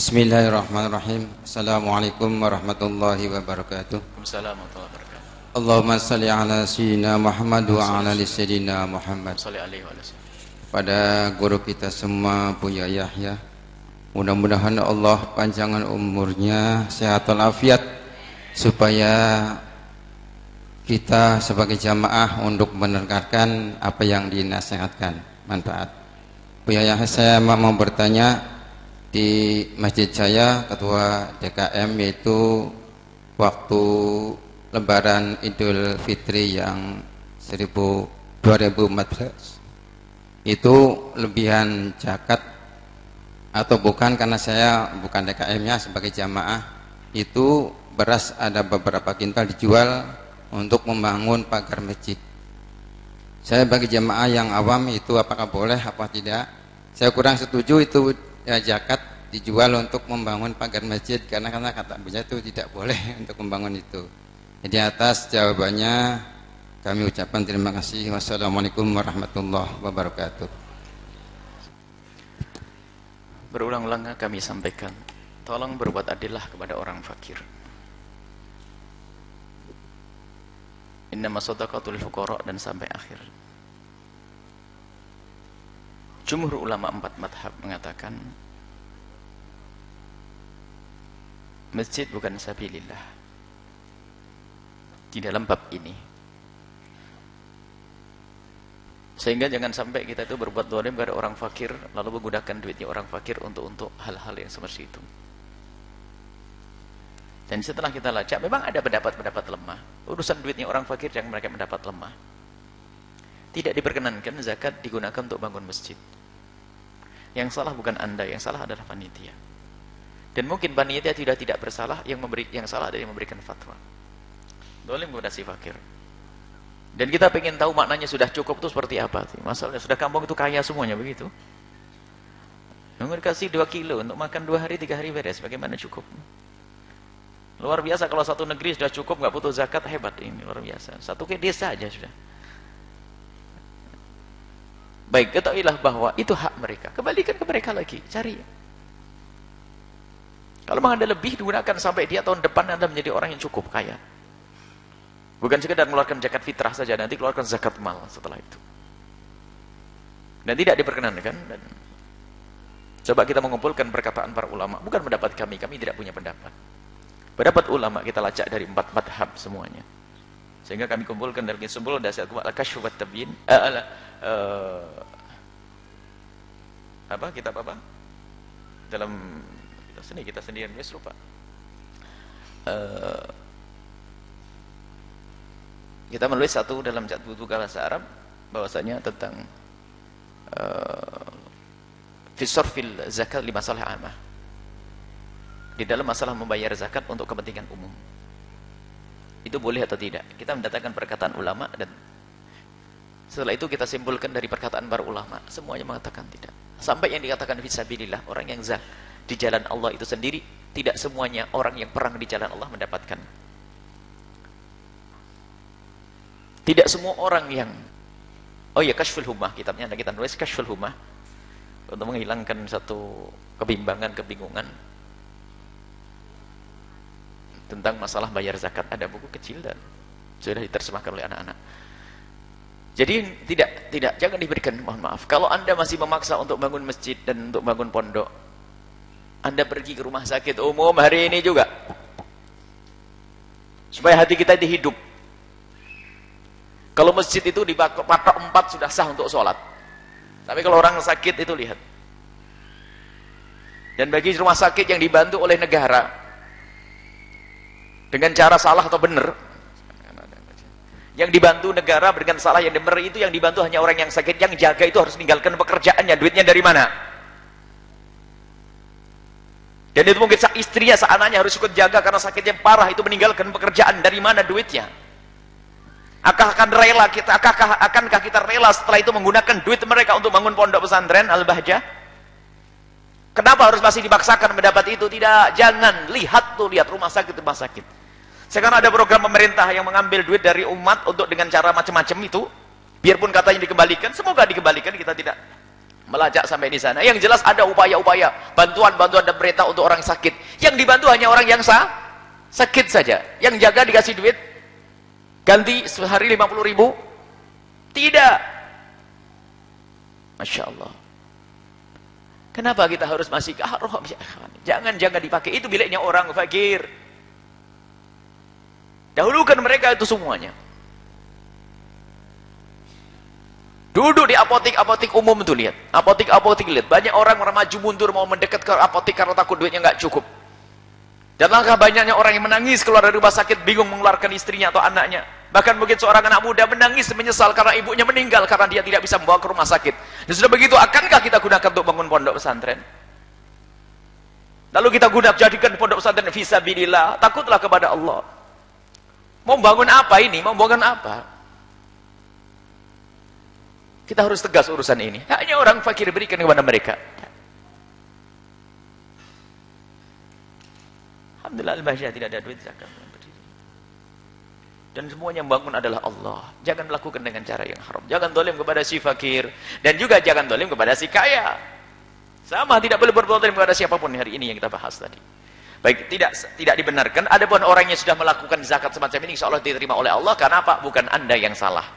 Bismillahirrahmanirrahim. Assalamualaikum warahmatullahi wabarakatuh. Waalaikumsalam warahmatullahi wabarakatuh. Allahumma salli ala sayyidina Muhammad wa ala ali sayyidina Muhammad. Salli alaihi wa. Pada guru kita semua Buya Yahya. Mudah-mudahan Allah panjangan umurnya, sehat walafiat supaya kita sebagai jamaah untuk menerangkan apa yang dinasihatkan manfaat. Buya Yahya saya mau bertanya di Masjid Jaya Ketua DKM yaitu waktu Lebaran Idul Fitri yang 2014 itu lebihan zakat atau bukan karena saya bukan DKM-nya sebagai jamaah itu beras ada beberapa kintal dijual untuk membangun pagar masjid. Saya bagi jamaah yang awam itu apakah boleh apa tidak? Saya kurang setuju itu ya zakat dijual untuk membangun pagar masjid karena karena kata Buya itu tidak boleh untuk membangun itu. Jadi atas jawabannya kami ucapkan terima kasih. Wassalamualaikum warahmatullahi wabarakatuh. Berulang-ulang kami sampaikan, tolong berbuat adillah kepada orang fakir. Innama sadaqatul fuqara dan sampai akhir. Jumhur ulama empat madhab mengatakan masjid bukan sabilillah. Di dalam bab ini. Sehingga jangan sampai kita itu berbuat dolim kepada orang fakir lalu menggunakan duitnya orang fakir untuk untuk hal-hal yang seperti itu. Dan setelah kita lacak memang ada pendapat-pendapat lemah. Urusan duitnya orang fakir yang mereka mendapat lemah. Tidak diperkenankan zakat digunakan untuk bangun masjid yang salah bukan anda yang salah adalah panitia. Dan mungkin panitia tidak tidak bersalah yang memberi yang salah dari memberikan fatwa. Dolim kepada si fakir. Dan kita pengen tahu maknanya sudah cukup itu seperti apa. Sih masalahnya sudah kampung itu kaya semuanya begitu. Yang dikasih 2 kilo untuk makan dua hari tiga hari beres. Bagaimana cukup? Luar biasa kalau satu negeri sudah cukup nggak butuh zakat hebat. Ini luar biasa. Satu ke desa aja sudah baik ketahuilah bahwa itu hak mereka. Kembalikan ke mereka lagi. Cari. Kalau memang ada lebih digunakan sampai dia tahun depan anda menjadi orang yang cukup kaya. Bukan sekedar mengeluarkan zakat fitrah saja nanti keluarkan zakat mal setelah itu. Dan tidak diperkenankan dan coba kita mengumpulkan perkataan para ulama. Bukan pendapat kami kami tidak punya pendapat. Pendapat ulama kita lacak dari empat madhab semuanya sehingga kami kumpulkan dari kesimpulan dasar al-kasyf tabyin. Uh, uh, apa kitab apa? Dalam kita sendiri kita sendiri nulis lupa uh, kita menulis satu dalam cat buku bahasa Arab bahwasanya tentang uh, fisorfil zakat lima masalah amah. Di dalam masalah membayar zakat untuk kepentingan umum itu boleh atau tidak? Kita mendatangkan perkataan ulama dan setelah itu kita simpulkan dari perkataan para ulama. Semuanya mengatakan tidak. Sampai yang dikatakan fisabilillah orang yang zak di jalan Allah itu sendiri tidak semuanya orang yang perang di jalan Allah mendapatkan. Tidak semua orang yang oh ya kashful humah kitabnya ada kita nulis kashful humah untuk menghilangkan satu kebimbangan kebingungan tentang masalah bayar zakat. Ada buku kecil dan sudah diterjemahkan oleh anak-anak. Jadi tidak tidak jangan diberikan mohon maaf. Kalau anda masih memaksa untuk bangun masjid dan untuk bangun pondok anda pergi ke rumah sakit umum hari ini juga. Supaya hati kita dihidup kalau masjid itu di patok empat sudah sah untuk sholat. Tapi kalau orang sakit itu lihat. Dan bagi rumah sakit yang dibantu oleh negara dengan cara salah atau benar. Yang dibantu negara dengan salah yang benar itu yang dibantu hanya orang yang sakit. Yang jaga itu harus meninggalkan pekerjaannya. Duitnya dari mana? Dan itu mungkin istrinya seanaknya harus ikut jaga karena sakitnya parah. Itu meninggalkan pekerjaan. Dari mana duitnya? Akah akan rela kita akakah akankah kita rela setelah itu menggunakan duit mereka untuk bangun pondok pesantren Al-Bahjah? Kenapa harus masih dipaksakan mendapat itu? Tidak. Jangan. Lihat tuh lihat rumah sakit rumah sakit sekarang ada program pemerintah yang mengambil duit dari umat untuk dengan cara macam-macam itu, biarpun katanya dikembalikan, semoga dikembalikan kita tidak melacak sampai di sana. Yang jelas ada upaya-upaya, bantuan-bantuan dan perintah untuk orang sakit. Yang dibantu hanya orang yang sah, sakit saja. Yang jaga dikasih duit, ganti sehari 50 ribu. Tidak. Masya Allah. Kenapa kita harus masih? Jangan jangan dipakai. Itu biliknya orang fakir. Dahulukan mereka itu semuanya. Duduk di apotik-apotik umum itu lihat. Apotik-apotik lihat. Banyak orang maju mundur mau mendekat ke apotik karena takut duitnya nggak cukup. Dan langkah banyaknya orang yang menangis keluar dari rumah sakit bingung mengeluarkan istrinya atau anaknya. Bahkan mungkin seorang anak muda menangis menyesal karena ibunya meninggal karena dia tidak bisa membawa ke rumah sakit. Dan sudah begitu, akankah kita gunakan untuk bangun pondok pesantren? Lalu kita gunakan jadikan pondok pesantren visabilillah. Takutlah kepada Allah. Mau bangun apa ini? Mau bangun apa? Kita harus tegas urusan ini. Hanya orang fakir berikan kepada mereka. Alhamdulillah al tidak ada duit zakat. Dan semuanya bangun adalah Allah. Jangan melakukan dengan cara yang haram. Jangan dolim kepada si fakir. Dan juga jangan dolim kepada si kaya. Sama, tidak boleh berbuat dolim kepada siapa pun hari ini yang kita bahas tadi. Baik, tidak tidak dibenarkan. Ada pun orang yang sudah melakukan zakat semacam ini, insya Allah diterima oleh Allah. Karena apa? Bukan anda yang salah.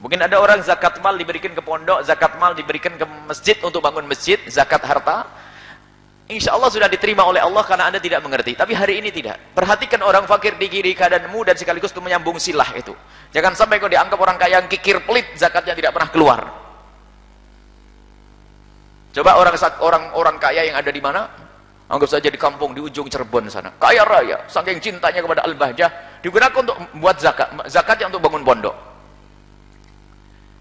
Mungkin ada orang zakat mal diberikan ke pondok, zakat mal diberikan ke masjid untuk bangun masjid, zakat harta. Insya Allah sudah diterima oleh Allah karena anda tidak mengerti. Tapi hari ini tidak. Perhatikan orang fakir di kiri keadaanmu dan sekaligus itu menyambung silah itu. Jangan sampai kau dianggap orang kaya yang kikir pelit, zakatnya tidak pernah keluar. Coba orang orang orang kaya yang ada di mana? Anggap saja di kampung di ujung Cirebon sana. Kaya raya, saking cintanya kepada Al-Bahjah, digunakan untuk buat zakat. Zakatnya untuk bangun pondok.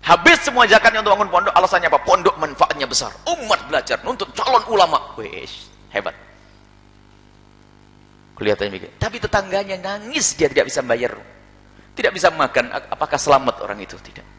Habis semua zakatnya untuk bangun pondok, alasannya apa? Pondok manfaatnya besar. Umat belajar, nuntut calon ulama. Wih, hebat. Kelihatannya begitu. Tapi tetangganya nangis, dia tidak bisa bayar. Tidak bisa makan, apakah selamat orang itu? Tidak.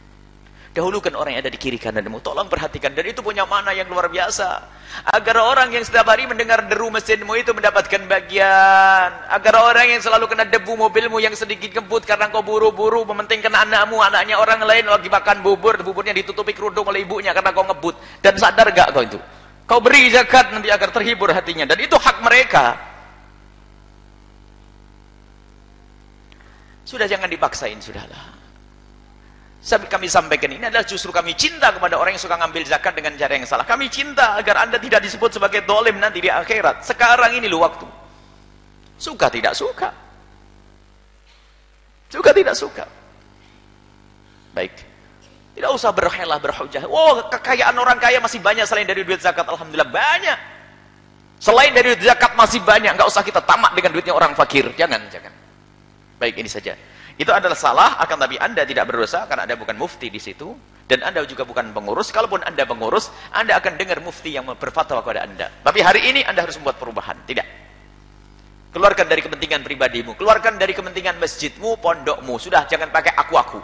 Dahulukan orang yang ada di kiri kananmu. Tolong perhatikan. Dan itu punya mana yang luar biasa. Agar orang yang setiap hari mendengar deru mesinmu itu mendapatkan bagian. Agar orang yang selalu kena debu mobilmu yang sedikit kebut karena kau buru-buru mementingkan anakmu. Anaknya orang lain lagi makan bubur. Buburnya ditutupi kerudung oleh ibunya karena kau ngebut. Dan sadar gak kau itu? Kau beri zakat nanti agar terhibur hatinya. Dan itu hak mereka. Sudah jangan dipaksain, sudahlah kami sampaikan ini adalah justru kami cinta kepada orang yang suka ngambil zakat dengan cara yang salah. Kami cinta agar anda tidak disebut sebagai dolim nanti di akhirat. Sekarang ini lu waktu. Suka tidak suka. Suka tidak suka. Baik. Tidak usah berhelah berhujah. Oh kekayaan orang kaya masih banyak selain dari duit zakat. Alhamdulillah banyak. Selain dari duit zakat masih banyak. Nggak usah kita tamak dengan duitnya orang fakir. Jangan, jangan. Baik ini saja. Itu adalah salah, akan tapi Anda tidak berdosa karena Anda bukan mufti di situ dan Anda juga bukan pengurus. Kalaupun Anda pengurus, Anda akan dengar mufti yang berfatwa kepada Anda. Tapi hari ini Anda harus membuat perubahan. Tidak. Keluarkan dari kepentingan pribadimu, keluarkan dari kepentingan masjidmu, pondokmu. Sudah, jangan pakai aku-aku.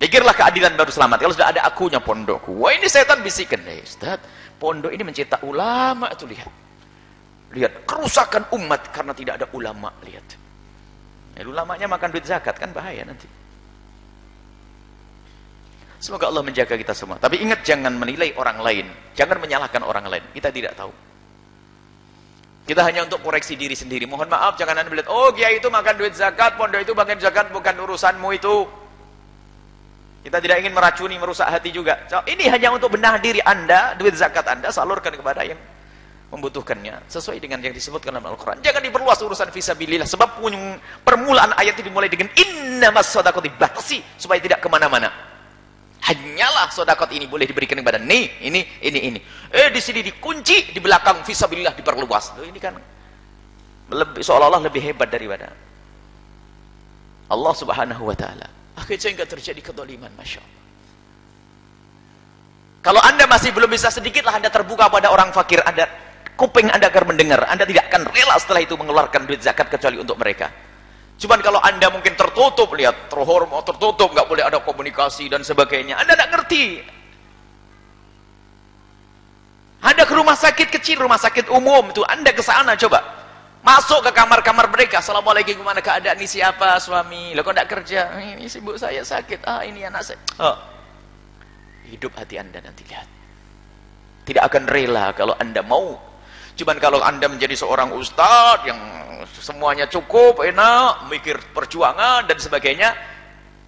Pikirlah keadilan baru selamat. Kalau sudah ada akunya pondokku. Wah ini setan bisikan. Eh, Ustaz, pondok ini mencetak ulama itu lihat. Lihat, kerusakan umat karena tidak ada ulama. Lihat. Ya, ulamanya makan duit zakat kan bahaya nanti. Semoga Allah menjaga kita semua. Tapi ingat jangan menilai orang lain. Jangan menyalahkan orang lain. Kita tidak tahu. Kita hanya untuk koreksi diri sendiri. Mohon maaf jangan anda melihat, oh kiai itu makan duit zakat, pondok itu makan zakat bukan urusanmu itu. Kita tidak ingin meracuni, merusak hati juga. Ini hanya untuk benah diri anda, duit zakat anda salurkan kepada yang membutuhkannya sesuai dengan yang disebutkan dalam Al-Quran. Jangan diperluas urusan visabilillah sebab permulaan ayat itu dimulai dengan innamas sodakot dibatasi supaya tidak ke mana-mana. Hanyalah sodakot ini boleh diberikan kepada nih ini ini ini. Eh di sini dikunci di belakang visabilillah diperluas. Loh, ini kan lebih seolah-olah lebih hebat daripada Allah subhanahu wa ta'ala. Akhirnya sehingga terjadi kedoliman Masya Allah kalau anda masih belum bisa sedikitlah anda terbuka pada orang fakir anda kuping anda agar mendengar. Anda tidak akan rela setelah itu mengeluarkan duit zakat kecuali untuk mereka. Cuman kalau anda mungkin tertutup lihat terhormat tertutup nggak boleh ada komunikasi dan sebagainya. Anda tidak ngerti. Anda ke rumah sakit kecil rumah sakit umum itu anda ke sana coba. Masuk ke kamar-kamar mereka. Assalamualaikum gimana keadaan? Ini siapa? Suami. Lo kok tidak kerja? Ini sibuk saya sakit. Ah ini anak saya. Oh. hidup hati anda nanti lihat. Tidak akan rela kalau anda mau cuman kalau anda menjadi seorang ustadz yang semuanya cukup enak mikir perjuangan dan sebagainya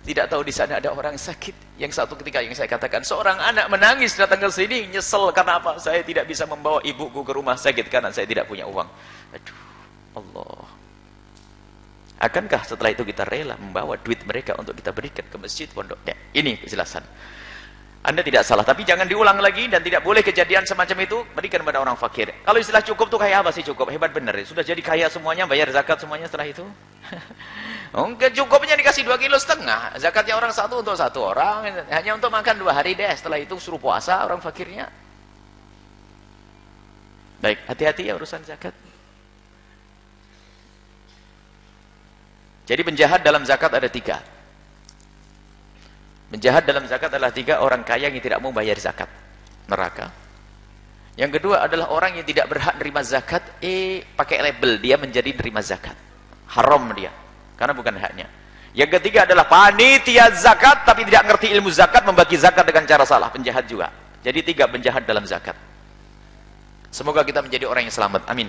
tidak tahu di sana ada orang sakit. Yang satu ketika yang saya katakan seorang anak menangis datang ke sini nyesel karena apa? Saya tidak bisa membawa ibuku ke rumah sakit karena saya tidak punya uang. Aduh Allah. Akankah setelah itu kita rela membawa duit mereka untuk kita berikan ke masjid pondok? Ya, ini kejelasan anda tidak salah, tapi jangan diulang lagi dan tidak boleh kejadian semacam itu berikan kepada orang fakir. Kalau istilah cukup tuh kayak apa sih cukup? Hebat benar. Sudah jadi kaya semuanya, bayar zakat semuanya setelah itu. Enggak cukupnya dikasih dua kilo setengah. Zakatnya orang satu untuk satu orang, hanya untuk makan dua hari deh. Setelah itu suruh puasa orang fakirnya. Baik, hati-hati ya urusan zakat. Jadi penjahat dalam zakat ada tiga. Menjahat dalam zakat adalah tiga orang kaya yang tidak mau bayar zakat. Neraka. Yang kedua adalah orang yang tidak berhak nerima zakat, eh pakai label dia menjadi nerima zakat. Haram dia. Karena bukan haknya. Yang ketiga adalah panitia zakat tapi tidak ngerti ilmu zakat membagi zakat dengan cara salah. Penjahat juga. Jadi tiga penjahat dalam zakat. Semoga kita menjadi orang yang selamat. Amin.